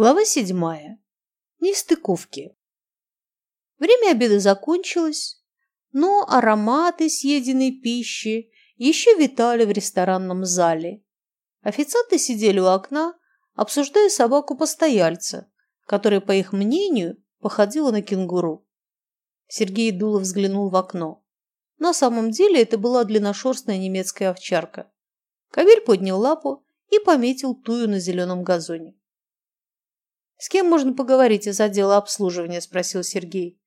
Глава седьмая. Нестыковки. Время обеда закончилось, но ароматы съеденной пищи еще витали в ресторанном зале. Официанты сидели у окна, обсуждая собаку постояльца, которая, по их мнению, походила на кенгуру. Сергей Дулов взглянул в окно. На самом деле это была длинношерстная немецкая овчарка. Каверь поднял лапу и пометил тую на зеленом газоне. «С кем можно поговорить из отдела обслуживания?» – спросил Сергей.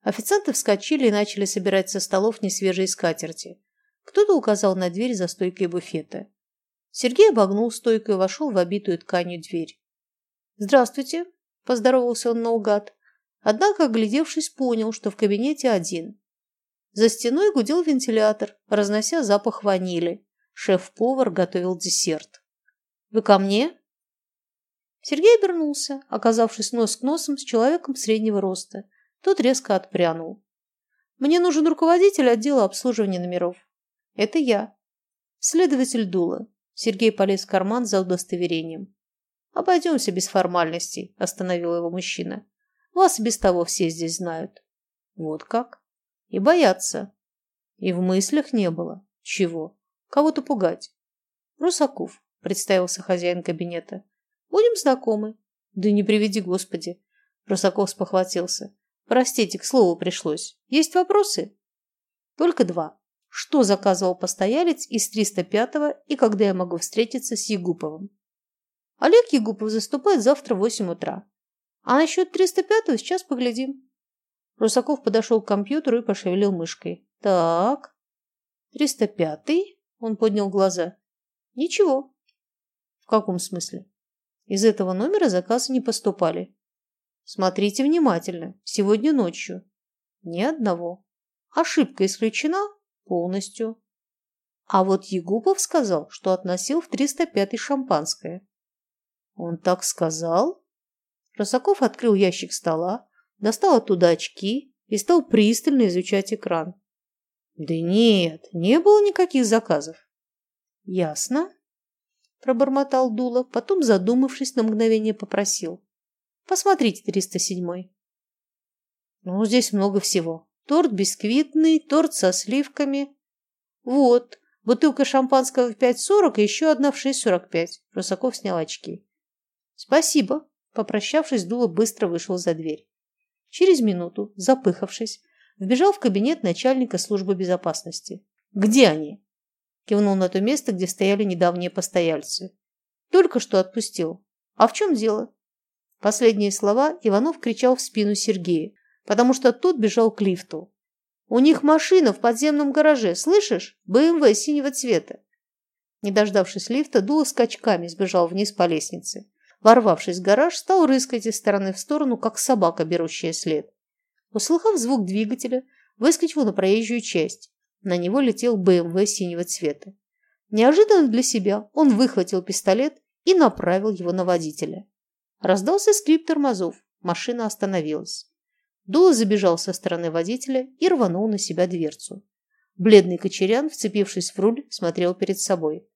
Официанты вскочили и начали собирать со столов несвежие скатерти. Кто-то указал на дверь за стойкой буфета. Сергей обогнул стойку и вошел в обитую тканью дверь. «Здравствуйте», – поздоровался он наугад. Однако, оглядевшись, понял, что в кабинете один. За стеной гудел вентилятор, разнося запах ванили. Шеф-повар готовил десерт. «Вы ко мне?» Сергей обернулся, оказавшись нос к носом с человеком среднего роста. Тот резко отпрянул. «Мне нужен руководитель отдела обслуживания номеров». «Это я». «Следователь Дула». Сергей полез в карман за удостоверением. «Обойдемся без формальностей», – остановил его мужчина. «Вас без того все здесь знают». «Вот как?» «И боятся». «И в мыслях не было». «Чего?» «Кого-то пугать». «Русаков», – представился хозяин кабинета. Будем знакомы. Да не приведи, Господи. Русаков спохватился. Простите, к слову пришлось. Есть вопросы? Только два. Что заказывал постоялец из 305-го и когда я могу встретиться с Егуповым? Олег Егупов заступает завтра в 8 утра. А насчет 305-го сейчас поглядим. Русаков подошел к компьютеру и пошевелил мышкой. Так. 305-й? Он поднял глаза. Ничего. В каком смысле? Из этого номера заказы не поступали. Смотрите внимательно. Сегодня ночью. Ни одного. Ошибка исключена полностью. А вот Егупов сказал, что относил в 305-й шампанское. Он так сказал? Росаков открыл ящик стола, достал оттуда очки и стал пристально изучать экран. Да нет, не было никаких заказов. Ясно пробормотал Дула, потом, задумавшись, на мгновение попросил. Посмотрите 307-й. Ну, здесь много всего. Торт бисквитный, торт со сливками. Вот, бутылка шампанского в 5.40 и еще одна в 6.45. Русаков снял очки. Спасибо. Попрощавшись, Дула быстро вышел за дверь. Через минуту, запыхавшись, вбежал в кабинет начальника службы безопасности. «Где они?» Кивнул на то место, где стояли недавние постояльцы. Только что отпустил. А в чем дело? Последние слова Иванов кричал в спину Сергея, потому что тот бежал к лифту. У них машина в подземном гараже, слышишь? БМВ синего цвета. Не дождавшись лифта, Дула скачками сбежал вниз по лестнице. Ворвавшись в гараж, стал рыскать из стороны в сторону, как собака, берущая след. Услыхав звук двигателя, выскочил на проезжую часть. На него летел БМВ синего цвета. Неожиданно для себя он выхватил пистолет и направил его на водителя. Раздался скрип тормозов. Машина остановилась. Дула забежал со стороны водителя и рванул на себя дверцу. Бледный кочерян, вцепившись в руль, смотрел перед собой.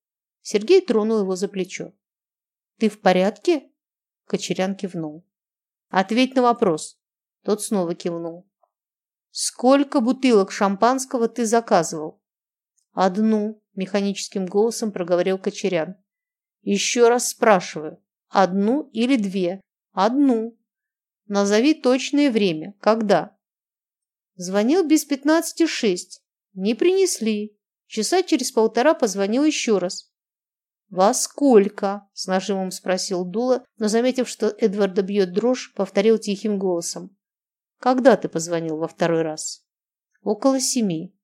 Сергей тронул его за плечо. «Ты в порядке?» Кочерян кивнул. «Ответь на вопрос». Тот снова кивнул. «Сколько бутылок шампанского ты заказывал?» «Одну», – механическим голосом проговорил Кочерян. «Еще раз спрашиваю, одну или две?» «Одну. Назови точное время. Когда?» Звонил без пятнадцати шесть. Не принесли. Часа через полтора позвонил еще раз. «Во сколько?» – с нажимом спросил Дула, но, заметив, что Эдварда бьет дрожь, повторил тихим голосом. Когда ты позвонил во второй раз? Около семи.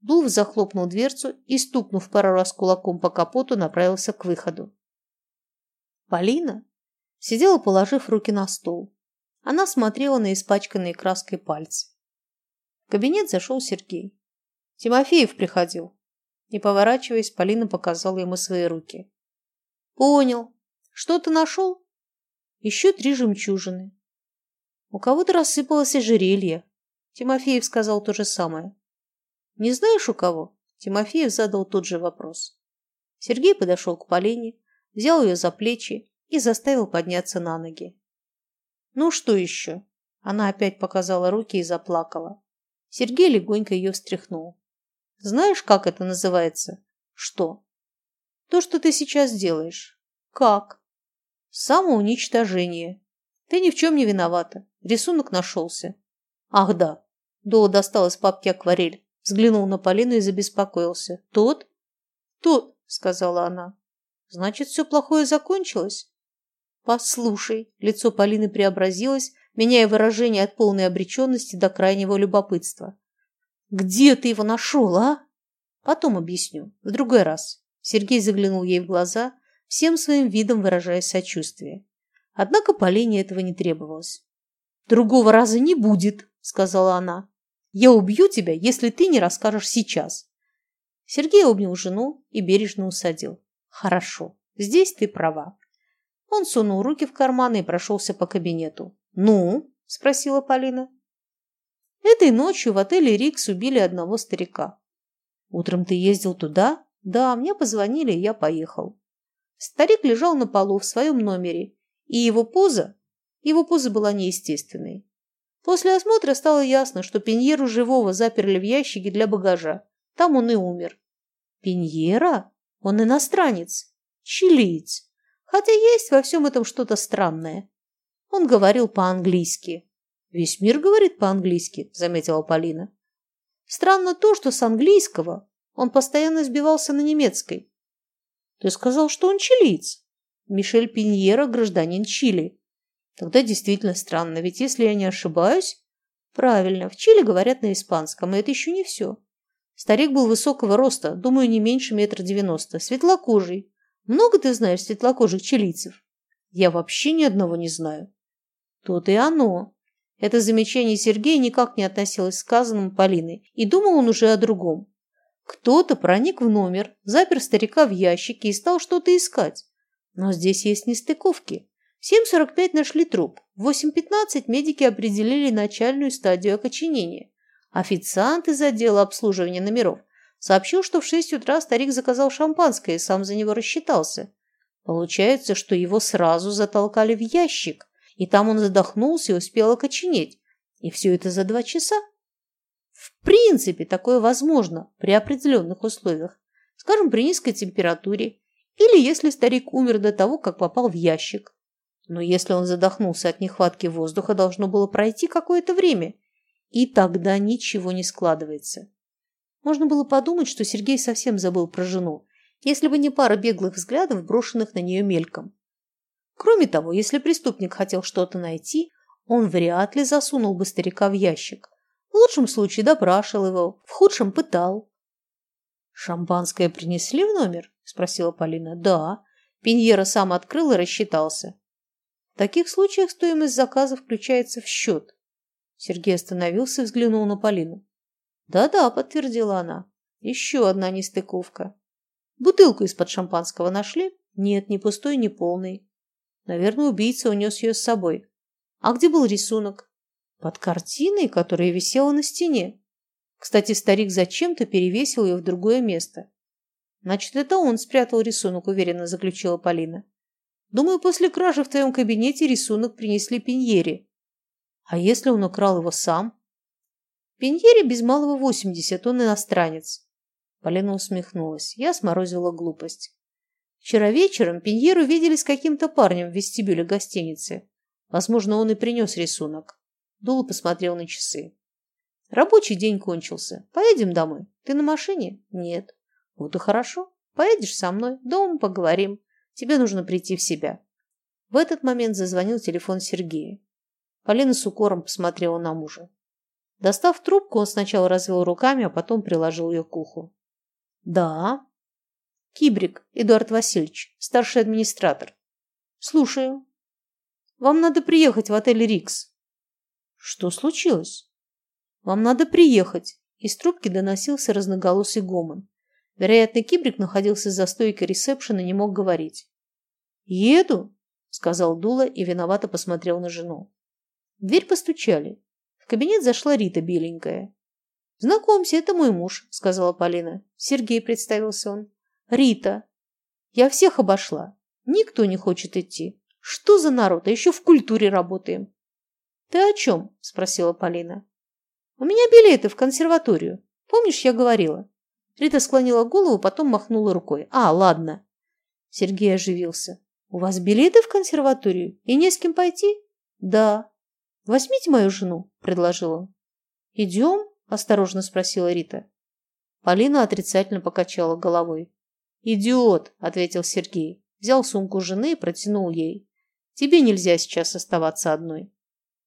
Дулов захлопнул дверцу и, стукнув пару раз кулаком по капоту, направился к выходу. Полина сидела, положив руки на стол. Она смотрела на испачканные краской пальцы. В кабинет зашел Сергей. Тимофеев приходил. Не поворачиваясь, Полина показала ему свои руки. Понял. Что ты нашел? Еще три жемчужины. У кого-то рассыпалось ожерелье. Тимофеев сказал то же самое. Не знаешь у кого? Тимофеев задал тот же вопрос. Сергей подошел к Полине, взял ее за плечи и заставил подняться на ноги. «Ну что еще?» Она опять показала руки и заплакала. Сергей легонько ее встряхнул. «Знаешь, как это называется?» «Что?» «То, что ты сейчас делаешь». «Как?» «Самоуничтожение. Ты ни в чем не виновата. Рисунок нашелся». «Ах да». Дола достал из папки акварель, взглянул на Полину и забеспокоился. «Тот?» «Тот», — сказала она. «Значит, все плохое закончилось?» «Послушай», — лицо Полины преобразилось, меняя выражение от полной обреченности до крайнего любопытства. «Где ты его нашел, а?» «Потом объясню. В другой раз». Сергей заглянул ей в глаза, всем своим видом выражая сочувствие. Однако Полине этого не требовалось. «Другого раза не будет», — сказала она. «Я убью тебя, если ты не расскажешь сейчас». Сергей обнял жену и бережно усадил. «Хорошо, здесь ты права». Он сунул руки в карманы и прошелся по кабинету. «Ну?» – спросила Полина. Этой ночью в отеле «Рикс» убили одного старика. Утром ты ездил туда? Да, мне позвонили, и я поехал. Старик лежал на полу в своем номере, и его поза, его поза была неестественной. После осмотра стало ясно, что Пеньеру живого заперли в ящике для багажа. Там он и умер. Пеньера? Он иностранец, чилиец. Хотя есть во всем этом что-то странное. Он говорил по-английски. «Весь мир говорит по-английски», – заметила Полина. «Странно то, что с английского он постоянно сбивался на немецкой». «Ты сказал, что он чилиец?» «Мишель Пиньера – гражданин Чили». «Тогда действительно странно, ведь если я не ошибаюсь...» «Правильно, в Чили говорят на испанском, и это еще не все». Старик был высокого роста, думаю, не меньше метра девяносто, светлокожий. Много ты знаешь светлокожих чилийцев? Я вообще ни одного не знаю. То-то и оно. Это замечание Сергея никак не относилось к сказанному Полиной, и думал он уже о другом. Кто-то проник в номер, запер старика в ящике и стал что-то искать. Но здесь есть нестыковки. В 7.45 нашли труп. В 8.15 медики определили начальную стадию окоченения. Официант из отдела обслуживания номеров сообщил, что в 6 утра старик заказал шампанское и сам за него рассчитался. Получается, что его сразу затолкали в ящик, и там он задохнулся и успел окоченеть. И все это за два часа. В принципе, такое возможно при определенных условиях. Скажем, при низкой температуре. Или если старик умер до того, как попал в ящик. Но если он задохнулся от нехватки воздуха, должно было пройти какое-то время. И тогда ничего не складывается. Можно было подумать, что Сергей совсем забыл про жену, если бы не пара беглых взглядов, брошенных на нее мельком. Кроме того, если преступник хотел что-то найти, он вряд ли засунул бы старика в ящик. В лучшем случае допрашивал его, в худшем пытал. «Шампанское принесли в номер?» – спросила Полина. «Да». Пиньера сам открыл и рассчитался. В таких случаях стоимость заказа включается в счет. Сергей остановился и взглянул на Полину. «Да-да», – подтвердила она. «Еще одна нестыковка. Бутылку из-под шампанского нашли? Нет, ни пустой, ни полный. Наверное, убийца унес ее с собой. А где был рисунок? Под картиной, которая висела на стене. Кстати, старик зачем-то перевесил ее в другое место. Значит, это он спрятал рисунок, уверенно заключила Полина. Думаю, после кражи в твоем кабинете рисунок принесли Пиньере. А если он украл его сам? Пиньере без малого восемьдесят, он иностранец. Полина усмехнулась. Я сморозила глупость. Вчера вечером Пиньеру видели с каким-то парнем в вестибюле гостиницы. Возможно, он и принес рисунок. Дула посмотрел на часы. Рабочий день кончился. Поедем домой. Ты на машине? Нет. Вот и хорошо. Поедешь со мной. Дома поговорим. Тебе нужно прийти в себя. В этот момент зазвонил телефон Сергея. Полина с укором посмотрела на мужа. Достав трубку, он сначала развел руками, а потом приложил ее к уху. «Да», Кибрик Эдуард Васильевич, старший администратор. Слушаю. Вам надо приехать в отель Рикс. Что случилось? Вам надо приехать. Из трубки доносился разноголосый гомон. Вероятно, Кибрик находился за стойкой ресепшена и не мог говорить. «Еду», — сказал Дула и виновато посмотрел на жену. В дверь постучали. В кабинет зашла Рита беленькая. «Знакомься, это мой муж», — сказала Полина. Сергей представился он. Рита. Я всех обошла. Никто не хочет идти. Что за народ, а еще в культуре работаем. Ты о чем? Спросила Полина. У меня билеты в консерваторию. Помнишь, я говорила? Рита склонила голову, потом махнула рукой. А, ладно. Сергей оживился. У вас билеты в консерваторию? И не с кем пойти? Да. Возьмите мою жену, предложил он. Идем? Осторожно спросила Рита. Полина отрицательно покачала головой. «Идиот!» – ответил Сергей. Взял сумку жены и протянул ей. «Тебе нельзя сейчас оставаться одной».